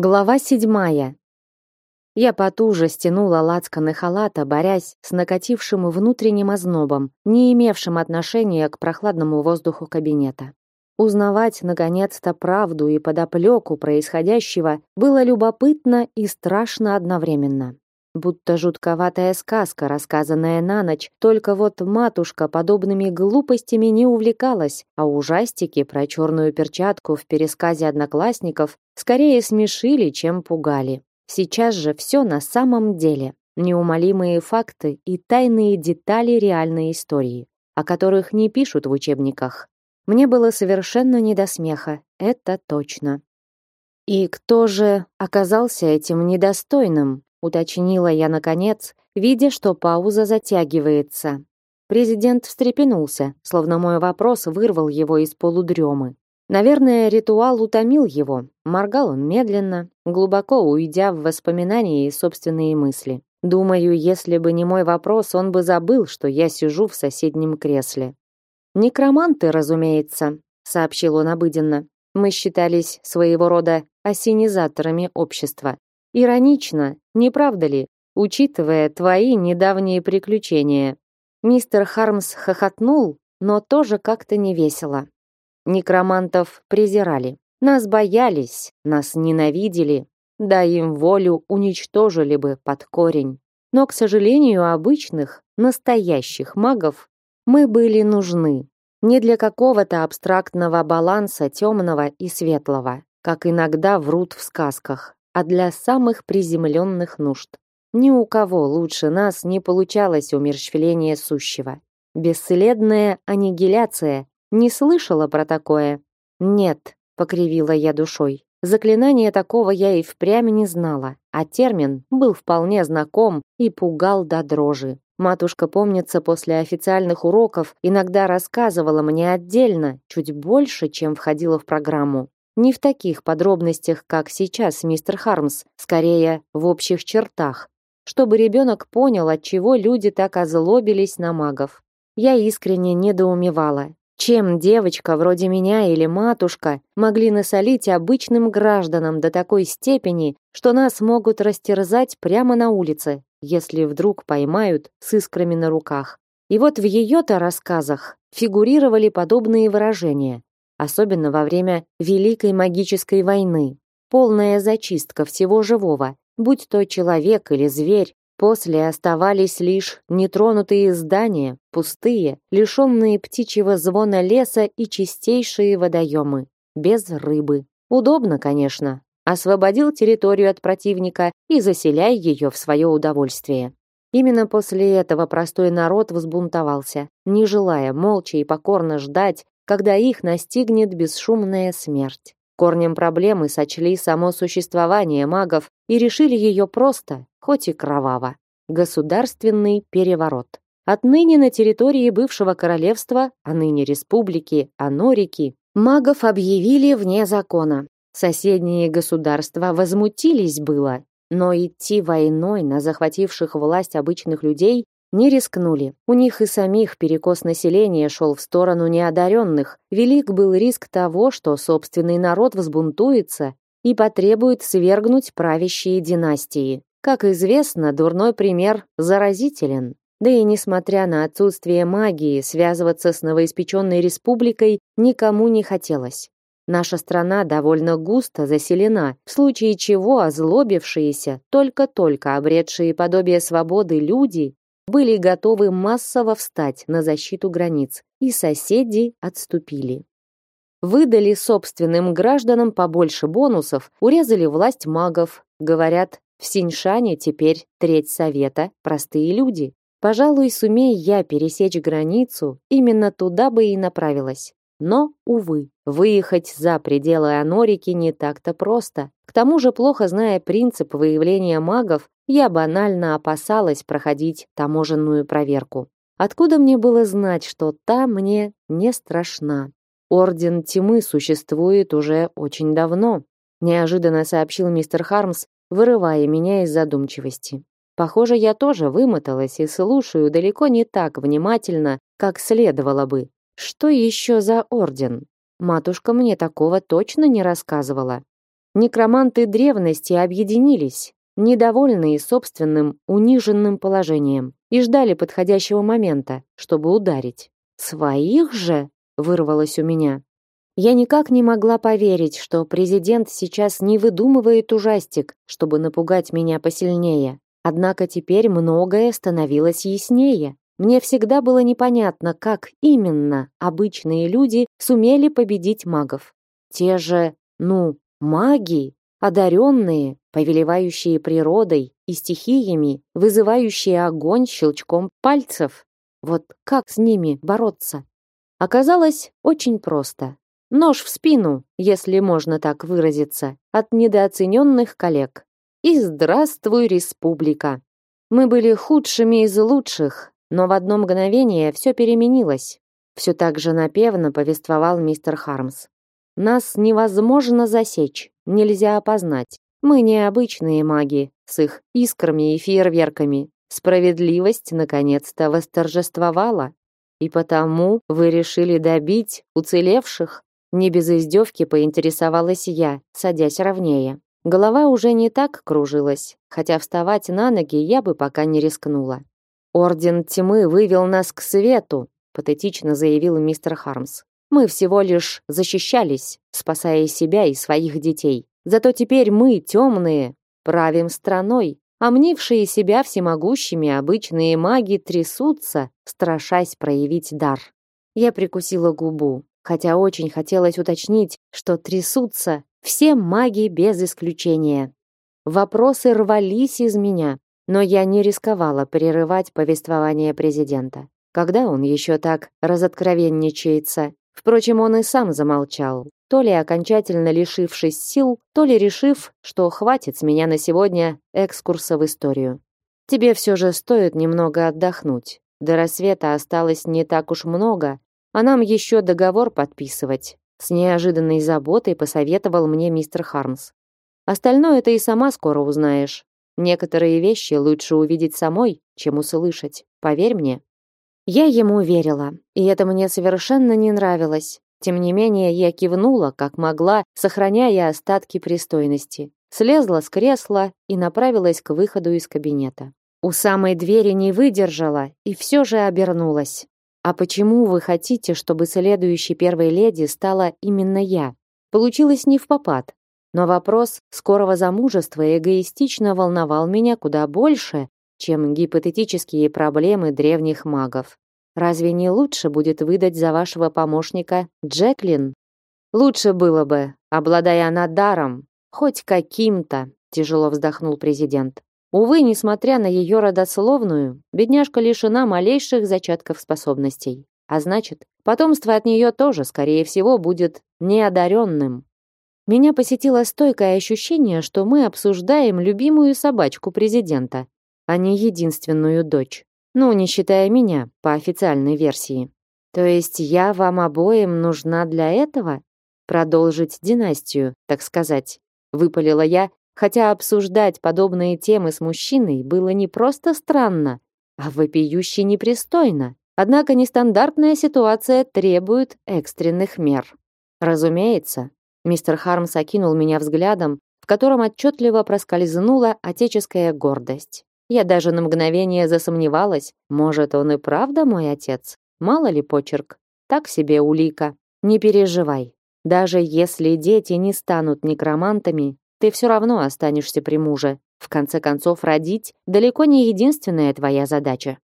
Глава седьмая. Я потуже стянула лацканы халата, борясь с накатившим внутренним ознобом, не имевшим отношения к прохладному воздуху кабинета. Узнавать, наконец-то, правду и подоплеку происходящего было любопытно и страшно одновременно. Будто жутковатая сказка, рассказанная на ночь, только вот матушка подобными глупостями не увлекалась, а ужастики про черную перчатку в пересказе одноклассников скорее смешили, чем пугали. Сейчас же все на самом деле. Неумолимые факты и тайные детали реальной истории, о которых не пишут в учебниках. Мне было совершенно не до смеха, это точно. И кто же оказался этим недостойным, уточнила я наконец, видя, что пауза затягивается. Президент встрепенулся, словно мой вопрос вырвал его из полудремы. Наверное, ритуал утомил его. Моргал он медленно, глубоко уйдя в воспоминания и собственные мысли. Думаю, если бы не мой вопрос, он бы забыл, что я сижу в соседнем кресле. Некроманты, разумеется, сообщил он обыденно. Мы считались своего рода осенизаторами общества. Иронично, не правда ли, учитывая твои недавние приключения? Мистер Хармс хохотнул, но тоже как-то невесело. Некромантов презирали. Нас боялись, нас ненавидели. Да им волю уничтожили бы под корень. Но, к сожалению, обычных, настоящих магов мы были нужны. Не для какого-то абстрактного баланса темного и светлого, как иногда врут в сказках, а для самых приземленных нужд. Ни у кого лучше нас не получалось умерщвление сущего. Бесследная аннигиляция не слышала про такое? Нет, покривила я душой. Заклинание такого я и впрямь не знала, а термин был вполне знаком и пугал до дрожи. Матушка, помнится, после официальных уроков иногда рассказывала мне отдельно, чуть больше, чем входило в программу. Не в таких подробностях, как сейчас мистер Хармс, скорее в общих чертах, чтобы ребенок понял, от чего люди так озлобились на магов. Я искренне недоумевала, чем девочка вроде меня или матушка могли насолить обычным гражданам до такой степени, что нас могут растерзать прямо на улице, если вдруг поймают с искрами на руках. И вот в ее-то рассказах фигурировали подобные выражения, особенно во время Великой магической войны. Полная зачистка всего живого, будь то человек или зверь, После оставались лишь нетронутые здания, пустые, лишенные птичьего звона леса и чистейшие водоемы, без рыбы. Удобно, конечно. Освободил территорию от противника и заселяй ее в свое удовольствие. Именно после этого простой народ взбунтовался, не желая молча и покорно ждать, когда их настигнет бесшумная смерть. Корнем проблемы сочли само существование магов и решили ее просто, хоть и кроваво. Государственный переворот. Отныне на территории бывшего королевства, а ныне республики Анорики, магов объявили вне закона. Соседние государства возмутились было, но идти войной на захвативших власть обычных людей не рискнули. У них и самих перекос населения шел в сторону неодаренных. Велик был риск того, что собственный народ взбунтуется и потребует свергнуть правящие династии. Как известно, дурной пример заразителен. Да и несмотря на отсутствие магии, связываться с новоиспеченной республикой никому не хотелось. Наша страна довольно густо заселена, в случае чего озлобившиеся, только-только обретшие подобие свободы люди были готовы массово встать на защиту границ, и соседи отступили. Выдали собственным гражданам побольше бонусов, урезали власть магов. Говорят, в Синьшане теперь треть совета простые люди. Пожалуй, сумей я пересечь границу, именно туда бы и направилась. Но, увы, выехать за пределы Анорики не так-то просто. К тому же, плохо зная принцип выявления магов, я банально опасалась проходить таможенную проверку. Откуда мне было знать, что та мне не страшна? Орден Тьмы существует уже очень давно, неожиданно сообщил мистер Хармс, вырывая меня из задумчивости. Похоже, я тоже вымоталась и слушаю далеко не так внимательно, как следовало бы. Что еще за орден? Матушка мне такого точно не рассказывала. Некроманты древности объединились, недовольные собственным униженным положением, и ждали подходящего момента, чтобы ударить. «Своих же?» — вырвалось у меня. Я никак не могла поверить, что президент сейчас не выдумывает ужастик, чтобы напугать меня посильнее. Однако теперь многое становилось яснее. Мне всегда было непонятно, как именно обычные люди сумели победить магов. Те же, ну, маги, одаренные, повелевающие природой и стихиями, вызывающие огонь щелчком пальцев. Вот как с ними бороться? Оказалось очень просто. Нож в спину, если можно так выразиться, от недооцененных коллег. И здравствуй, республика! Мы были худшими из лучших, но в одно мгновение все переменилось. Все так же напевно повествовал мистер Хармс. Нас невозможно засечь, нельзя опознать. Мы не обычные маги с их искрами и фейерверками. Справедливость наконец-то восторжествовала. И потому вы решили добить уцелевших? Не без издевки поинтересовалась я, садясь ровнее. Голова уже не так кружилась, хотя вставать на ноги я бы пока не рискнула. Орден тьмы вывел нас к свету, патетично заявил мистер Хармс. Мы всего лишь защищались, спасая себя и своих детей. Зато теперь мы, темные, правим страной, а мнившие себя всемогущими обычные маги трясутся, страшась проявить дар. Я прикусила губу, хотя очень хотелось уточнить, что трясутся все маги без исключения. Вопросы рвались из меня, но я не рисковала прерывать повествование президента. Когда он еще так разоткровенничается? Впрочем, он и сам замолчал, то ли окончательно лишившись сил, то ли решив, что хватит с меня на сегодня экскурса в историю. Тебе все же стоит немного отдохнуть. До рассвета осталось не так уж много, а нам еще договор подписывать. С неожиданной заботой посоветовал мне мистер Хармс. Остальное ты и сама скоро узнаешь. Некоторые вещи лучше увидеть самой, чем услышать. Поверь мне. Я ему верила, и это мне совершенно не нравилось. Тем не менее, я кивнула, как могла, сохраняя остатки пристойности. Слезла с кресла и направилась к выходу из кабинета. У самой двери не выдержала и все же обернулась. А почему вы хотите, чтобы следующей первой леди стала именно я? Получилось не в попад. Но вопрос скорого замужества эгоистично волновал меня куда больше, чем гипотетические проблемы древних магов. Разве не лучше будет выдать за вашего помощника Джеклин? Лучше было бы, обладая она даром, хоть каким-то, тяжело вздохнул президент. Увы, несмотря на ее родословную, бедняжка лишена малейших зачатков способностей. А значит, потомство от нее тоже, скорее всего, будет неодаренным. Меня посетило стойкое ощущение, что мы обсуждаем любимую собачку президента, а не единственную дочь. Ну, не считая меня, по официальной версии. То есть я вам обоим нужна для этого? Продолжить династию, так сказать. Выпалила я, хотя обсуждать подобные темы с мужчиной было не просто странно, а вопиюще непристойно. Однако нестандартная ситуация требует экстренных мер. Разумеется, мистер Хармс окинул меня взглядом, в котором отчетливо проскользнула отеческая гордость. Я даже на мгновение засомневалась, может, он и правда мой отец? Мало ли почерк. Так себе улика. Не переживай. Даже если дети не станут некромантами, ты все равно останешься при муже. В конце концов, родить далеко не единственная твоя задача.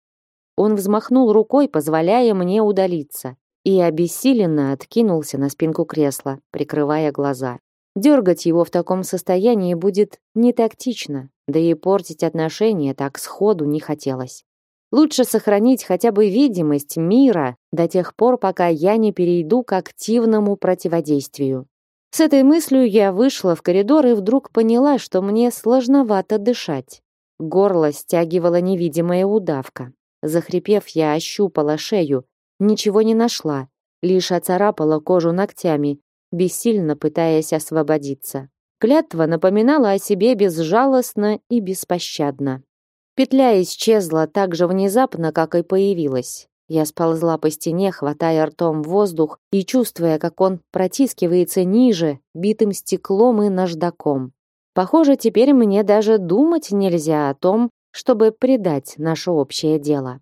Он взмахнул рукой, позволяя мне удалиться, и обессиленно откинулся на спинку кресла, прикрывая глаза. Дергать его в таком состоянии будет не тактично, да и портить отношения так сходу не хотелось. Лучше сохранить хотя бы видимость мира до тех пор, пока я не перейду к активному противодействию. С этой мыслью я вышла в коридор и вдруг поняла, что мне сложновато дышать. Горло стягивала невидимая удавка. Захрипев, я ощупала шею, ничего не нашла, лишь оцарапала кожу ногтями, бессильно пытаясь освободиться. Клятва напоминала о себе безжалостно и беспощадно. Петля исчезла так же внезапно, как и появилась. Я сползла по стене, хватая ртом воздух и чувствуя, как он протискивается ниже, битым стеклом и наждаком. Похоже, теперь мне даже думать нельзя о том, чтобы предать наше общее дело.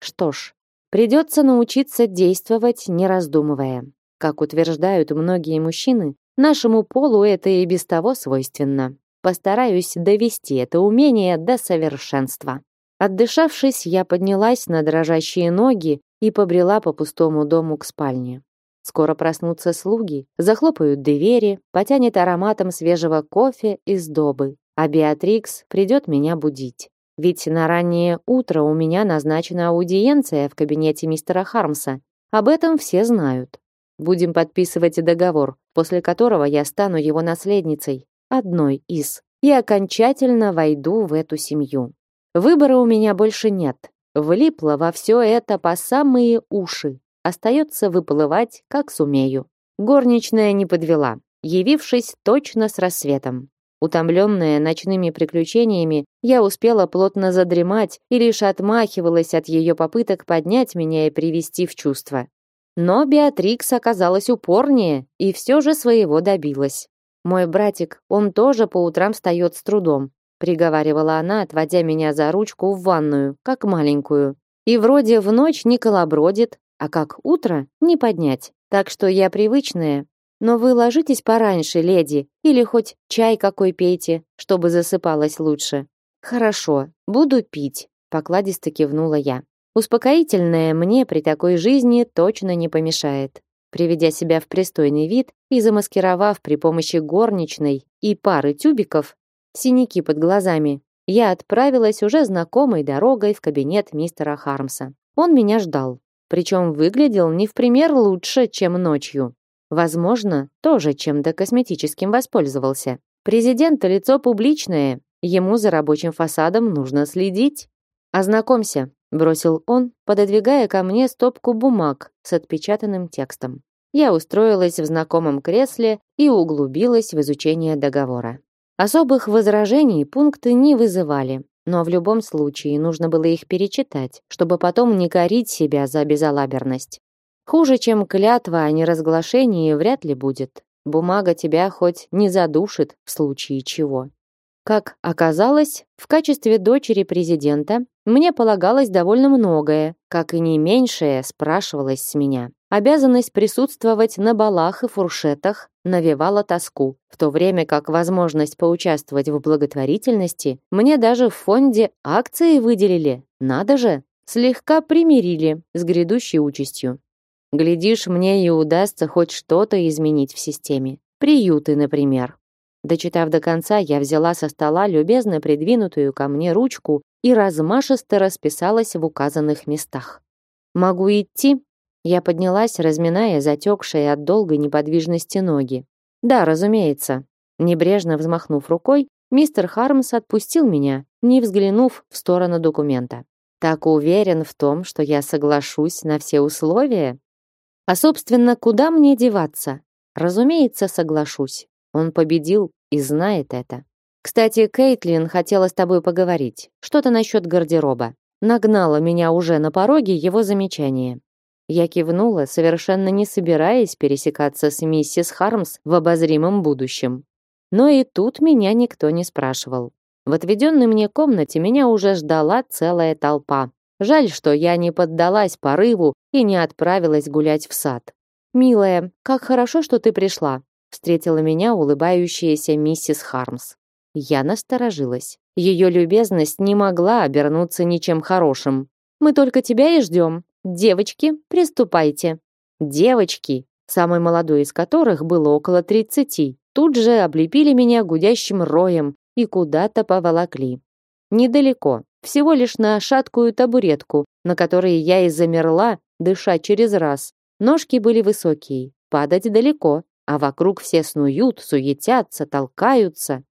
Что ж, придется научиться действовать, не раздумывая. Как утверждают многие мужчины, нашему полу это и без того свойственно. Постараюсь довести это умение до совершенства. Отдышавшись, я поднялась на дрожащие ноги и побрела по пустому дому к спальне. Скоро проснутся слуги, захлопают двери, потянет ароматом свежего кофе и сдобы, а Беатрикс придет меня будить. Ведь на раннее утро у меня назначена аудиенция в кабинете мистера Хармса. Об этом все знают. Будем подписывать договор, после которого я стану его наследницей, одной из, и окончательно войду в эту семью. Выбора у меня больше нет. Влипла во все это по самые уши. Остается выплывать, как сумею. Горничная не подвела, явившись точно с рассветом. Утомленная ночными приключениями, я успела плотно задремать и лишь отмахивалась от ее попыток поднять меня и привести в чувство. Но Беатрикс оказалась упорнее и все же своего добилась. Мой братик, он тоже по утрам встает с трудом, приговаривала она, отводя меня за ручку в ванную, как маленькую. И вроде в ночь не колобродит, а как утро не поднять. Так что я привычная. Но вы ложитесь пораньше, леди, или хоть чай какой пейте, чтобы засыпалось лучше. Хорошо, буду пить, покладисто кивнула я. Успокоительное мне при такой жизни точно не помешает. Приведя себя в пристойный вид и замаскировав при помощи горничной и пары тюбиков, синяки под глазами, я отправилась уже знакомой дорогой в кабинет мистера Хармса. Он меня ждал, причем выглядел не в пример лучше, чем ночью. Возможно, тоже чем-то косметическим воспользовался. Президент лицо публичное, ему за рабочим фасадом нужно следить. Ознакомься, бросил он, пододвигая ко мне стопку бумаг с отпечатанным текстом. Я устроилась в знакомом кресле и углубилась в изучение договора. Особых возражений пункты не вызывали, но в любом случае нужно было их перечитать, чтобы потом не корить себя за безалаберность. Хуже, чем клятва о неразглашении, вряд ли будет. Бумага тебя хоть не задушит в случае чего. Как оказалось, в качестве дочери президента мне полагалось довольно многое, как и не меньшее спрашивалось с меня. Обязанность присутствовать на балах и фуршетах навевала тоску, в то время как возможность поучаствовать в благотворительности мне даже в фонде акции выделили. Надо же, слегка примирили с грядущей участью. Глядишь, мне и удастся хоть что-то изменить в системе. Приюты, например. Дочитав до конца, я взяла со стола любезно придвинутую ко мне ручку и размашисто расписалась в указанных местах. «Могу идти?» Я поднялась, разминая затекшие от долгой неподвижности ноги. Да, разумеется. Небрежно взмахнув рукой, мистер Хармс отпустил меня, не взглянув в сторону документа. Так уверен в том, что я соглашусь на все условия? А собственно, куда мне деваться? Разумеется, соглашусь. Он победил и знает это. Кстати, Кейтлин хотела с тобой поговорить. Что-то насчет гардероба. Нагнала меня уже на пороге его замечание. Я кивнула, совершенно не собираясь пересекаться с миссис Хармс в обозримом будущем. Но и тут меня никто не спрашивал. В отведенной мне комнате меня уже ждала целая толпа. Жаль, что я не поддалась порыву и не отправилась гулять в сад. «Милая, как хорошо, что ты пришла», встретила меня улыбающаяся миссис Хармс. Я насторожилась. Ее любезность не могла обернуться ничем хорошим. «Мы только тебя и ждем. Девочки, приступайте. Девочки, самой молодой из которых было около тридцати, тут же облепили меня гудящим роем и куда-то поволокли. Недалеко, всего лишь на шаткую табуретку, на которой я и замерла, дыша через раз. Ножки были высокие, падать далеко, а вокруг все снуют, суетятся, толкаются.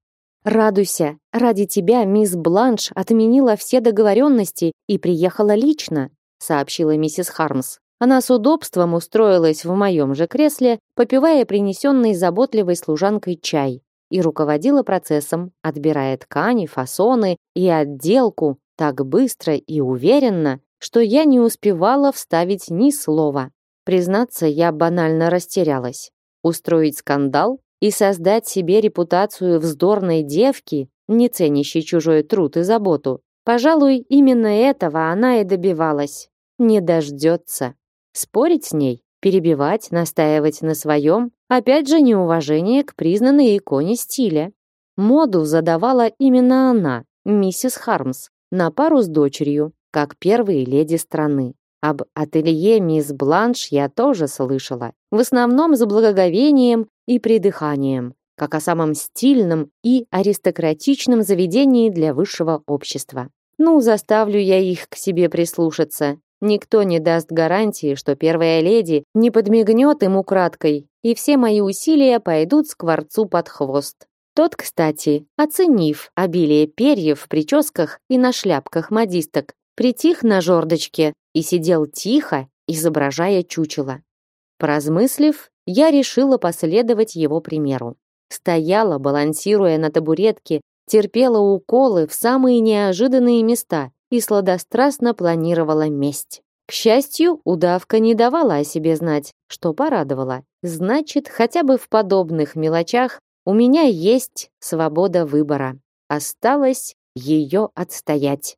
Радуйся, ради тебя мисс Бланш отменила все договоренности и приехала лично сообщила миссис Хармс. Она с удобством устроилась в моем же кресле, попивая принесенный заботливой служанкой чай, и руководила процессом, отбирая ткани, фасоны и отделку так быстро и уверенно, что я не успевала вставить ни слова. Признаться, я банально растерялась. Устроить скандал и создать себе репутацию вздорной девки, не ценящей чужой труд и заботу. Пожалуй, именно этого она и добивалась. Не дождется. Спорить с ней, перебивать, настаивать на своем, опять же неуважение к признанной иконе стиля. Моду задавала именно она, миссис Хармс, на пару с дочерью, как первые леди страны. Об ателье мисс Бланш я тоже слышала, в основном с благоговением и придыханием, как о самом стильном и аристократичном заведении для высшего общества. Ну, заставлю я их к себе прислушаться. Никто не даст гарантии, что первая леди не подмигнет ему краткой, и все мои усилия пойдут скворцу под хвост. Тот, кстати, оценив обилие перьев в прическах и на шляпках модисток, притих на жердочке и сидел тихо, изображая чучело. Поразмыслив, я решила последовать его примеру. Стояла, балансируя на табуретке, терпела уколы в самые неожиданные места и сладострастно планировала месть. К счастью, удавка не давала о себе знать, что порадовало. Значит, хотя бы в подобных мелочах у меня есть свобода выбора. Осталось ее отстоять.